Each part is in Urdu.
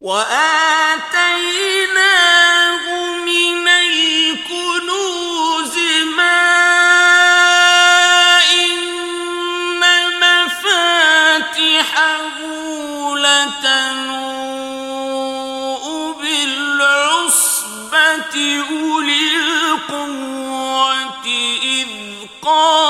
What? قال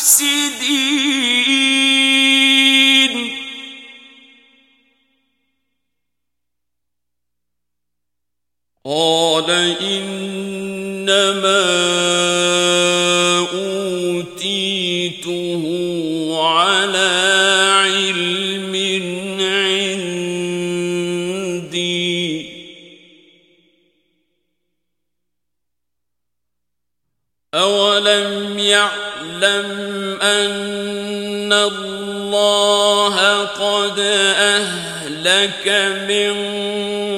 المفسدين. قال إنما أوتي أولم يعلم أن الله قد أهلك من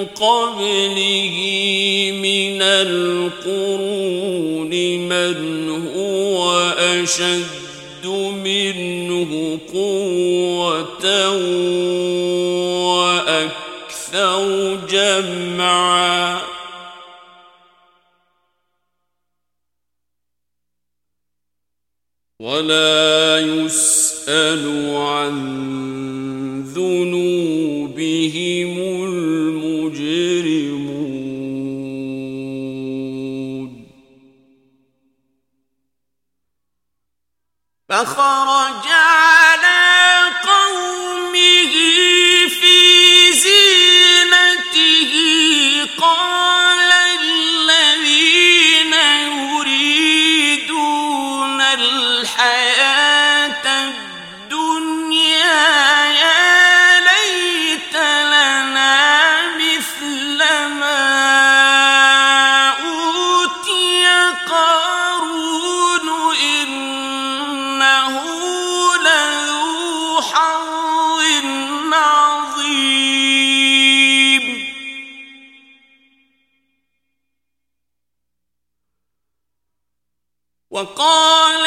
قبله من القرون من هو أشد منه قوة وأكثر جمعاً ولا يسأل عن ذنوبهم المجرمون. فخرج وقال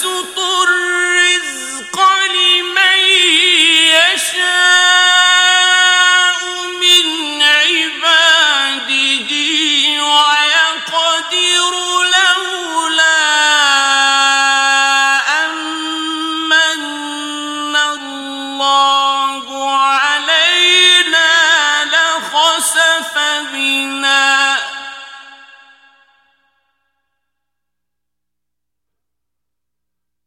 سو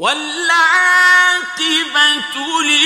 والعاقبة للمتقين